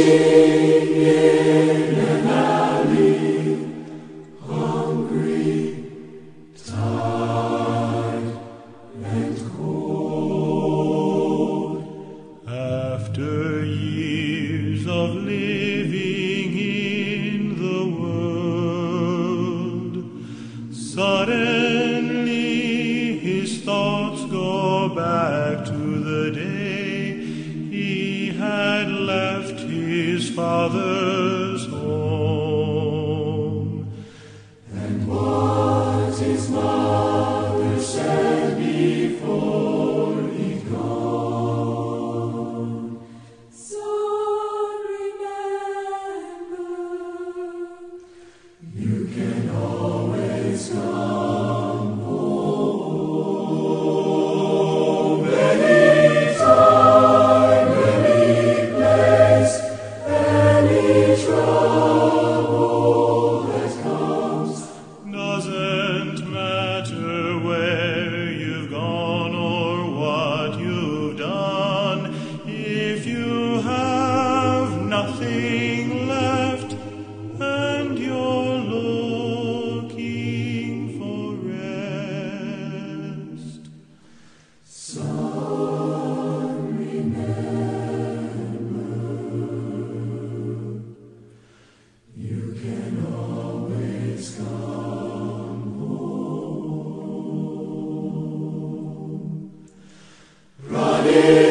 yeah Deus.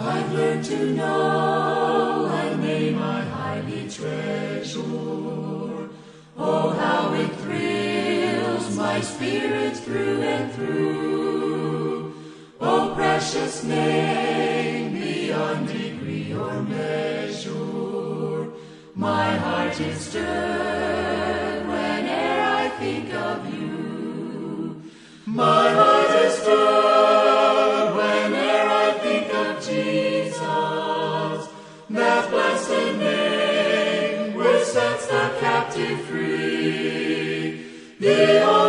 I've learned to know, and may my heart be treasure. Oh, how it thrills my spirit through and through. Oh, precious name, beyond degree or measure. My heart is stirred whene'er I think of you. My The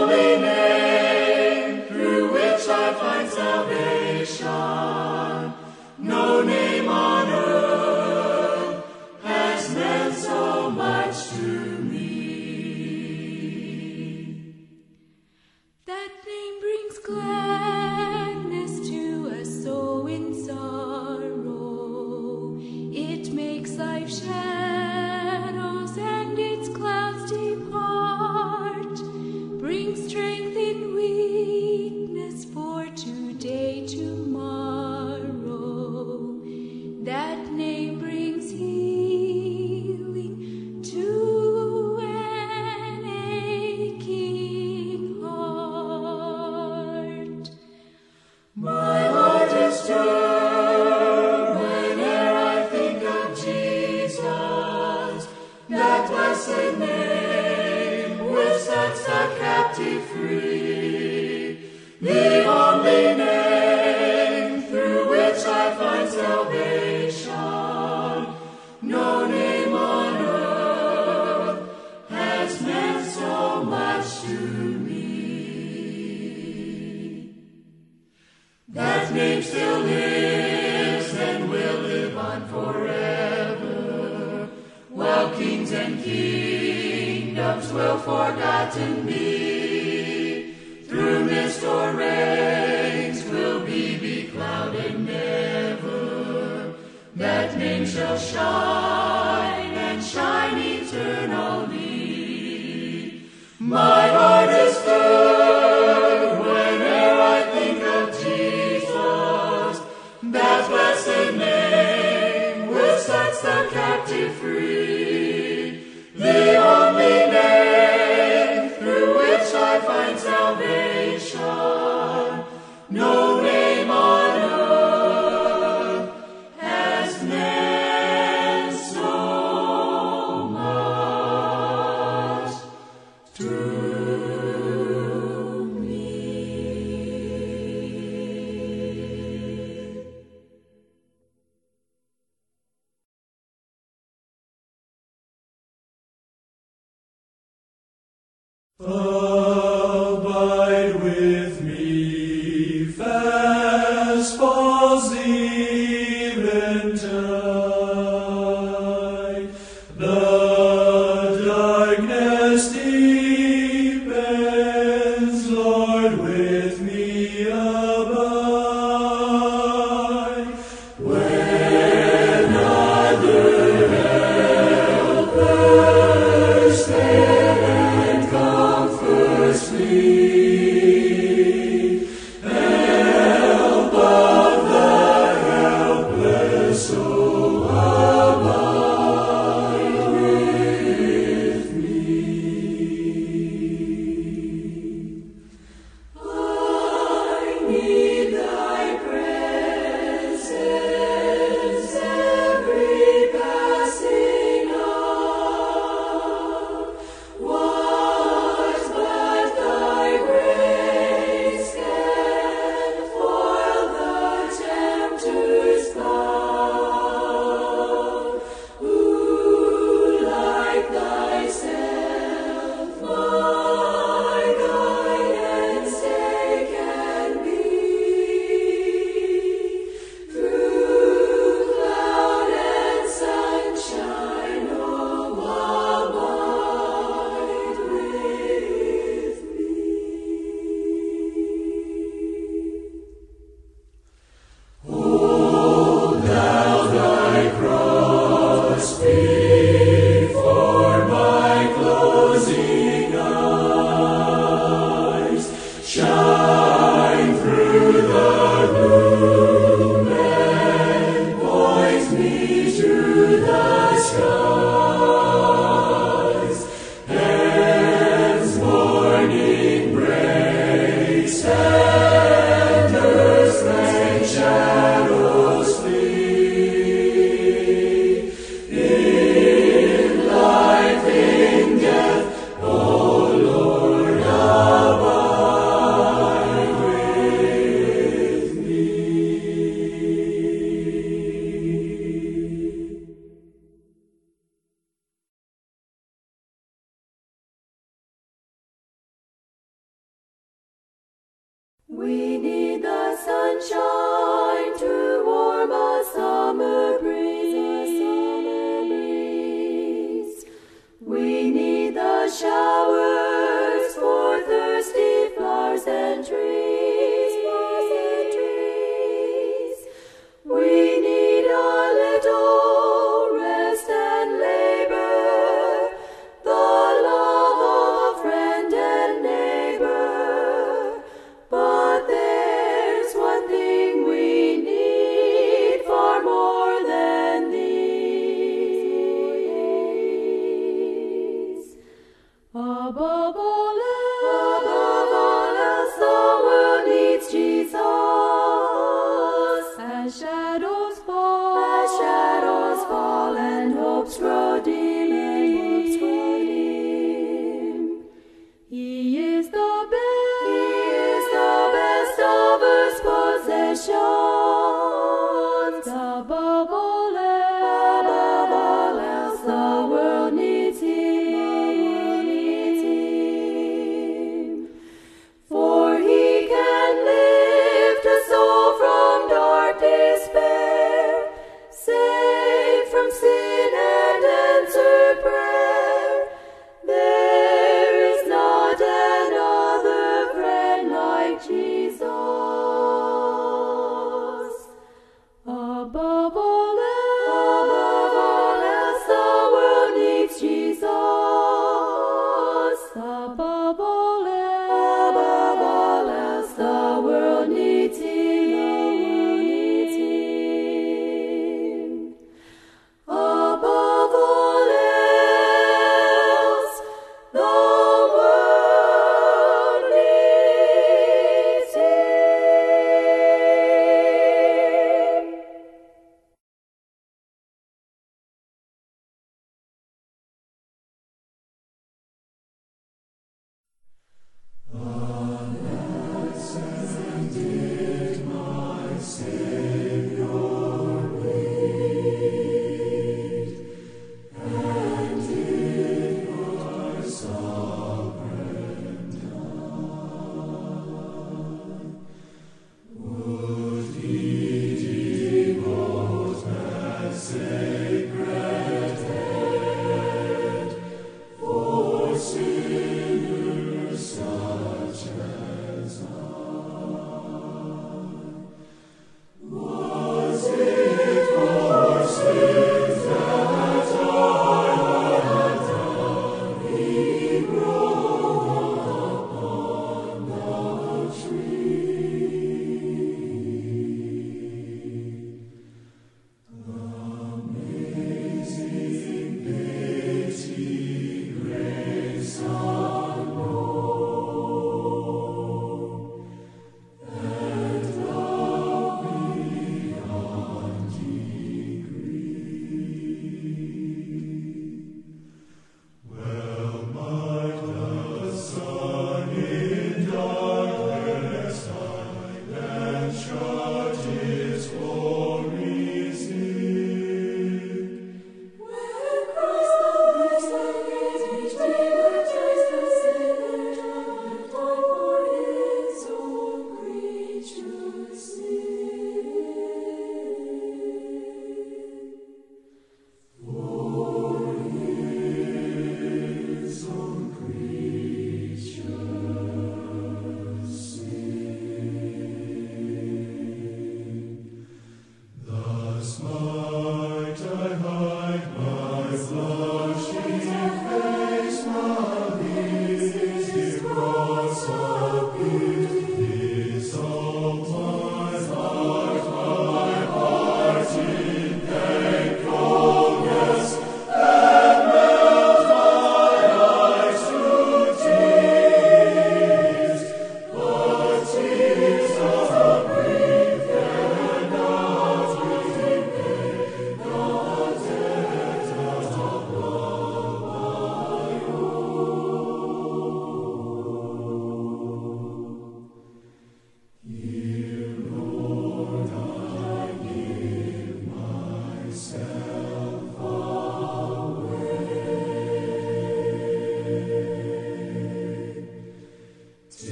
We need the sunshine to warm a summer breeze. We need the showers for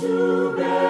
to bed.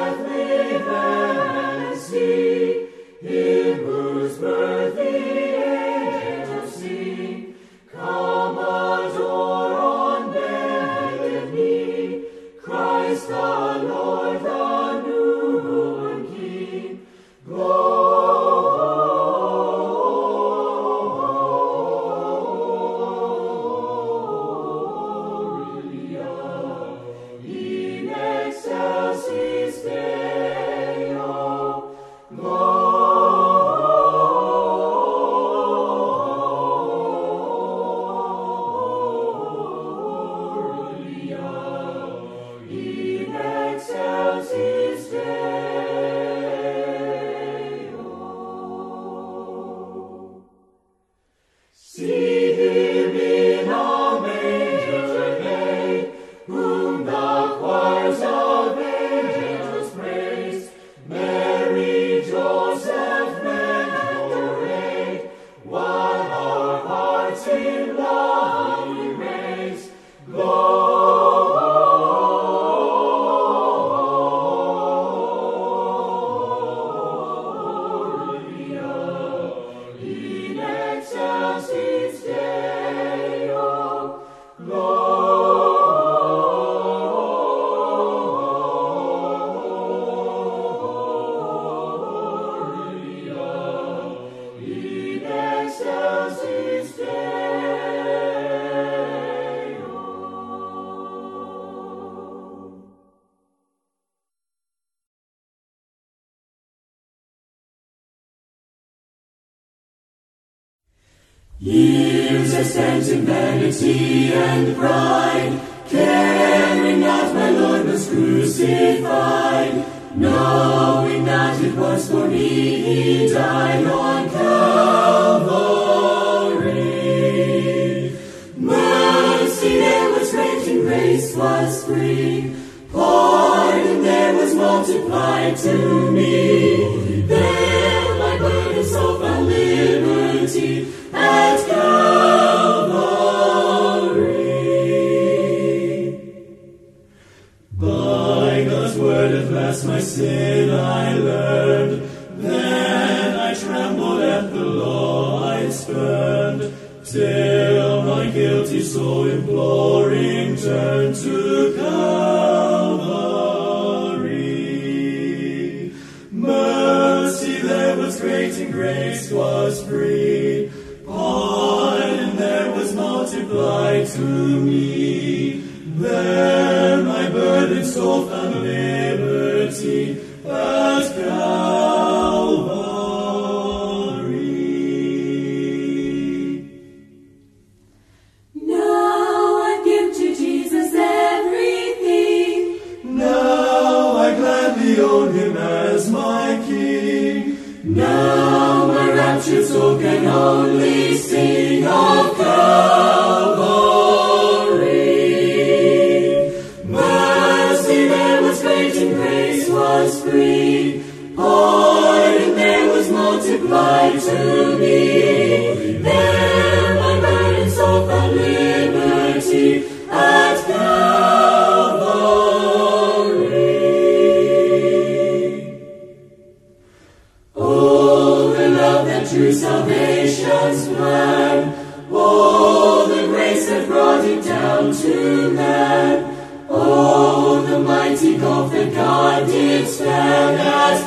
and pride, caring that my Lord was crucified, knowing that it was for me he died on Calvary. Mercy there was great and grace was free, pardon there was multiplied to me. There my burden so found liberty at God. my sin I learned. Then I trembled at the law I spurned, till my guilty soul imploring turned to to salvation's plan. Oh, the grace that brought it down to man. Oh, the mighty gulf that God did span as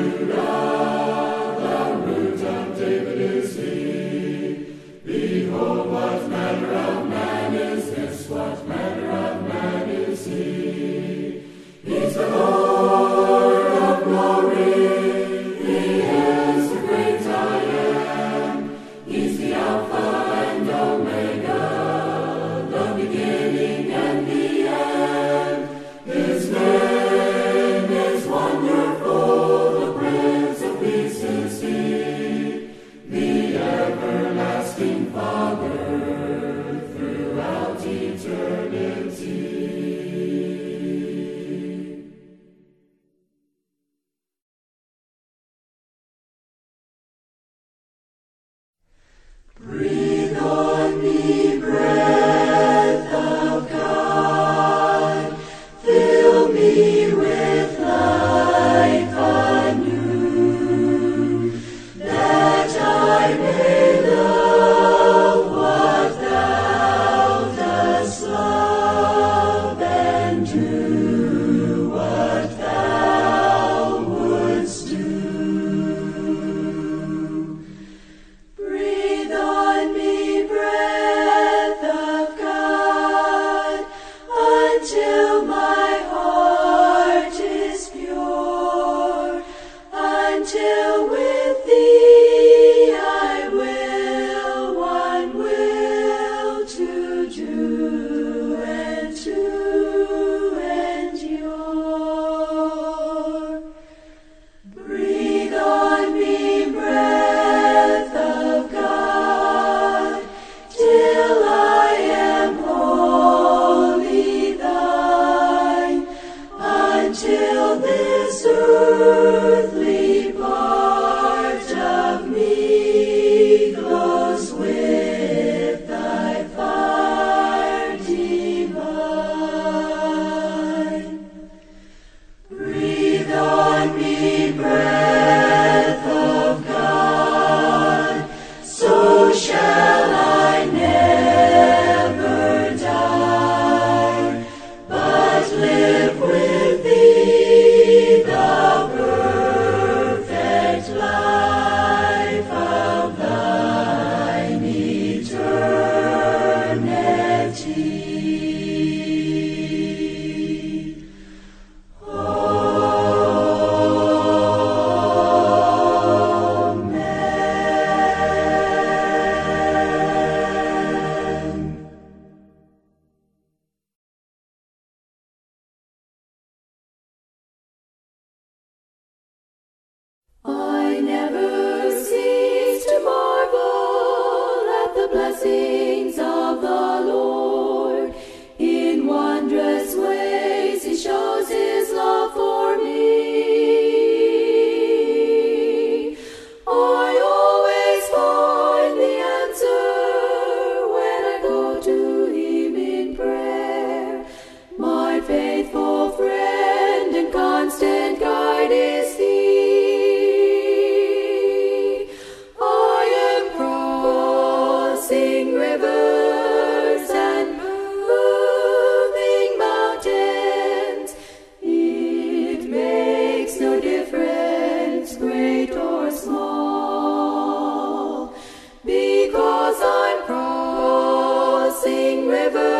Gira. river.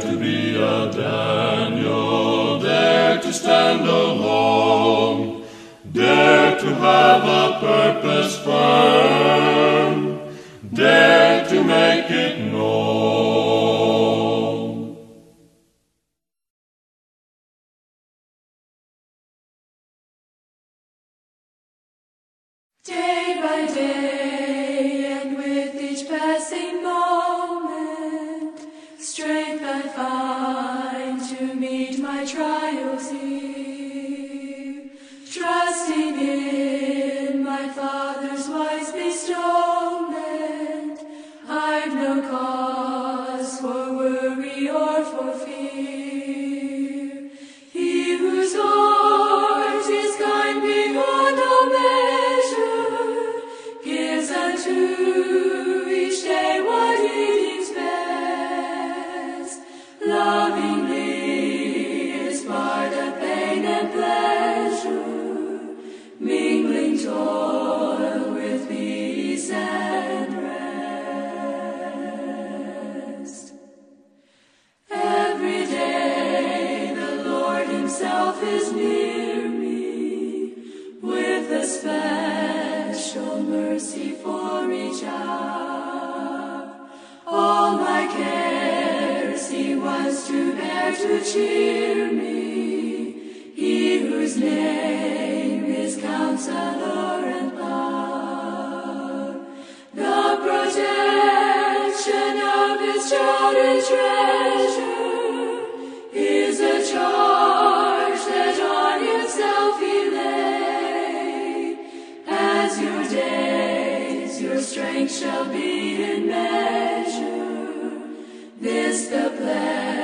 to be a Daniel, dare to stand alone, dare to have a purpose firm. Strength shall be in measure. This the pledge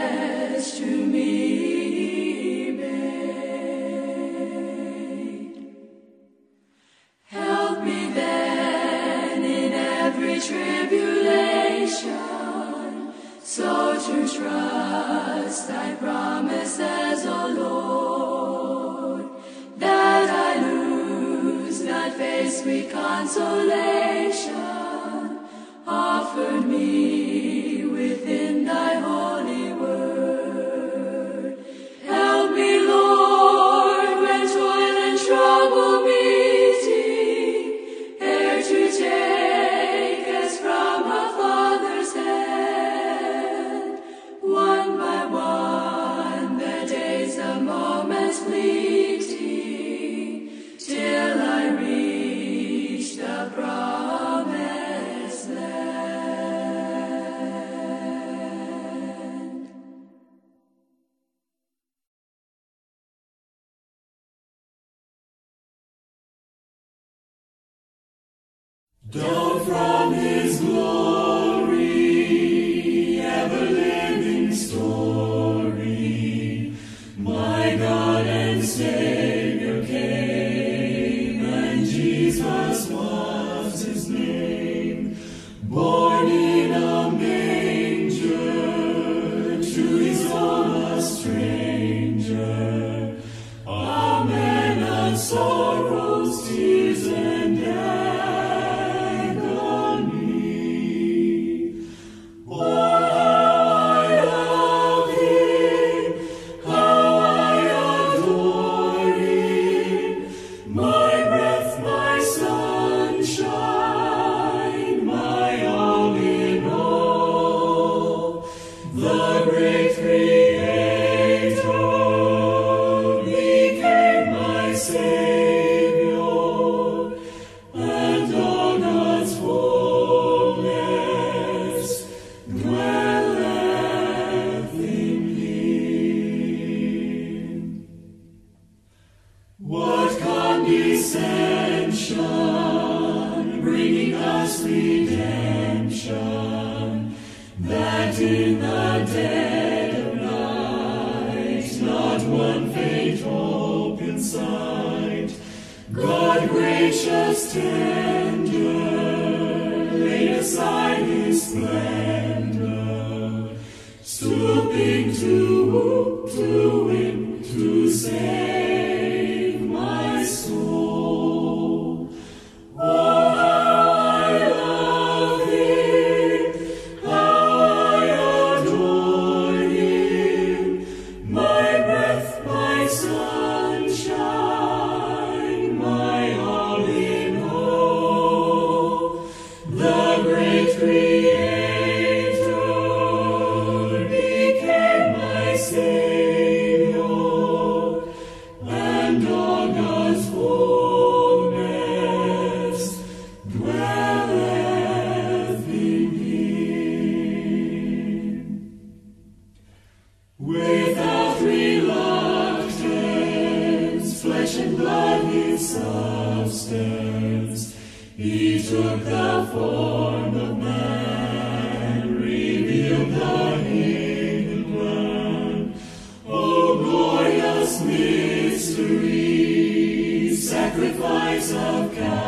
of God.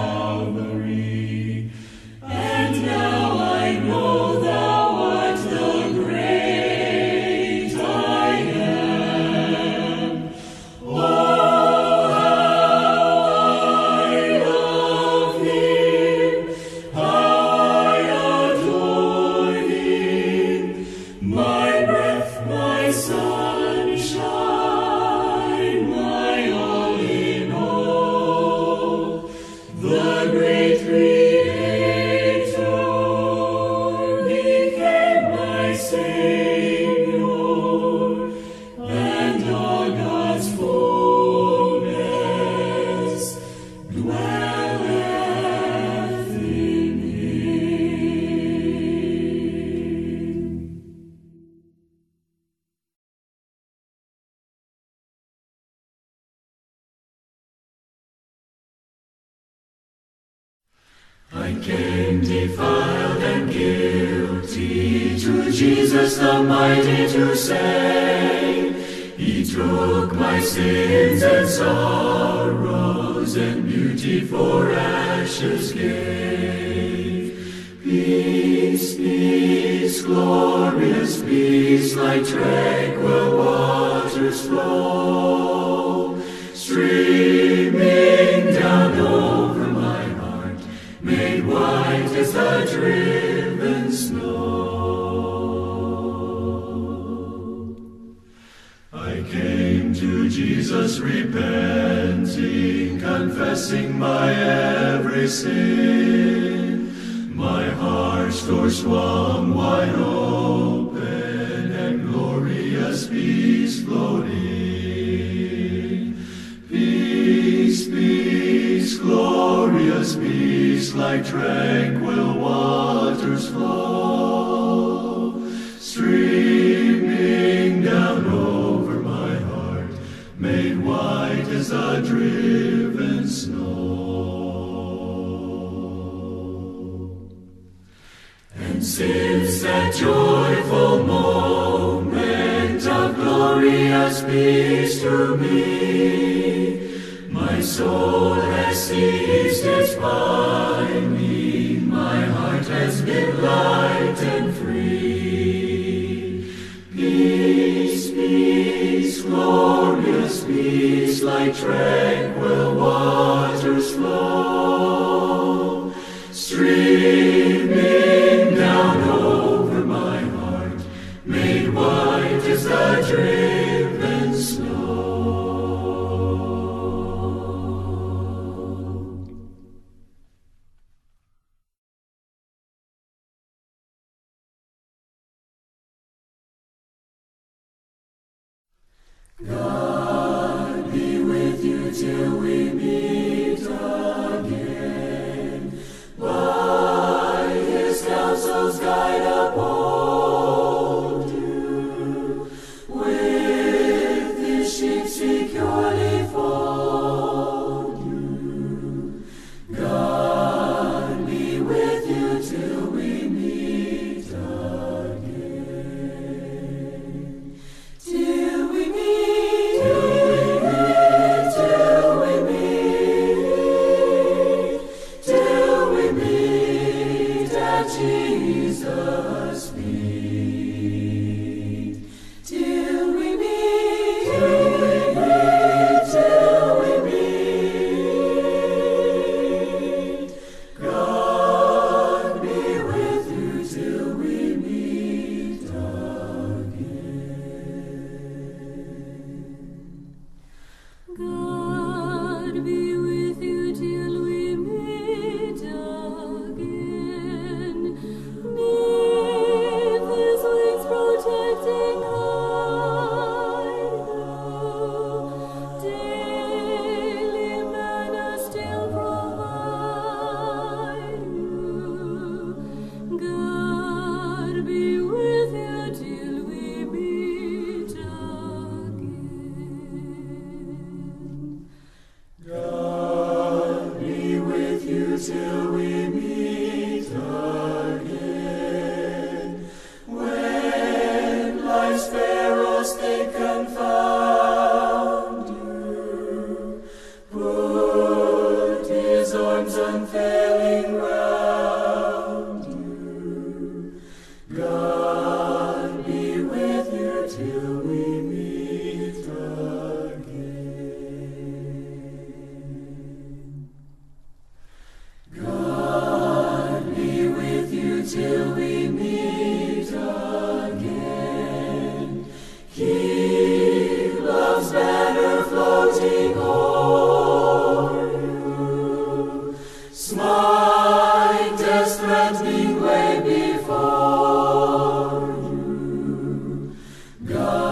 door swung wide open and glorious peace flowed in. Peace, peace, glorious peace, like tranquil waters flow, streaming down over my heart, made white as a dream. Since that joyful moment of glorious peace to me, my soul has ceased its binding, my heart has been light and free. Peace, peace, glorious peace, like tranquil waters flow. God.